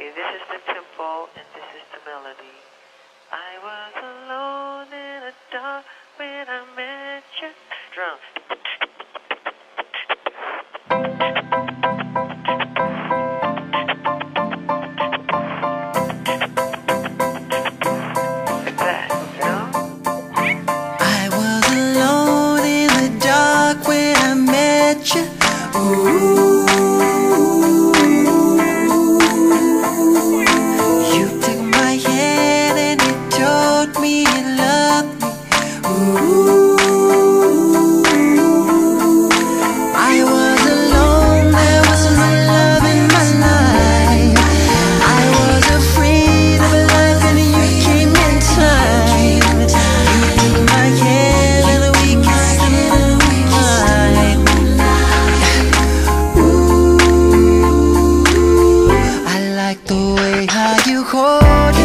This is the tempo and this is the melody. I was alone in the dark when I met you. Drum. Like me you loved me. Ooh. I was alone, there was no love in my life. I was afraid of life and you came in time. You took my hand and we kissed in the moonlight. Ooh, I like the way how you hold